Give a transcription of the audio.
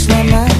It's not.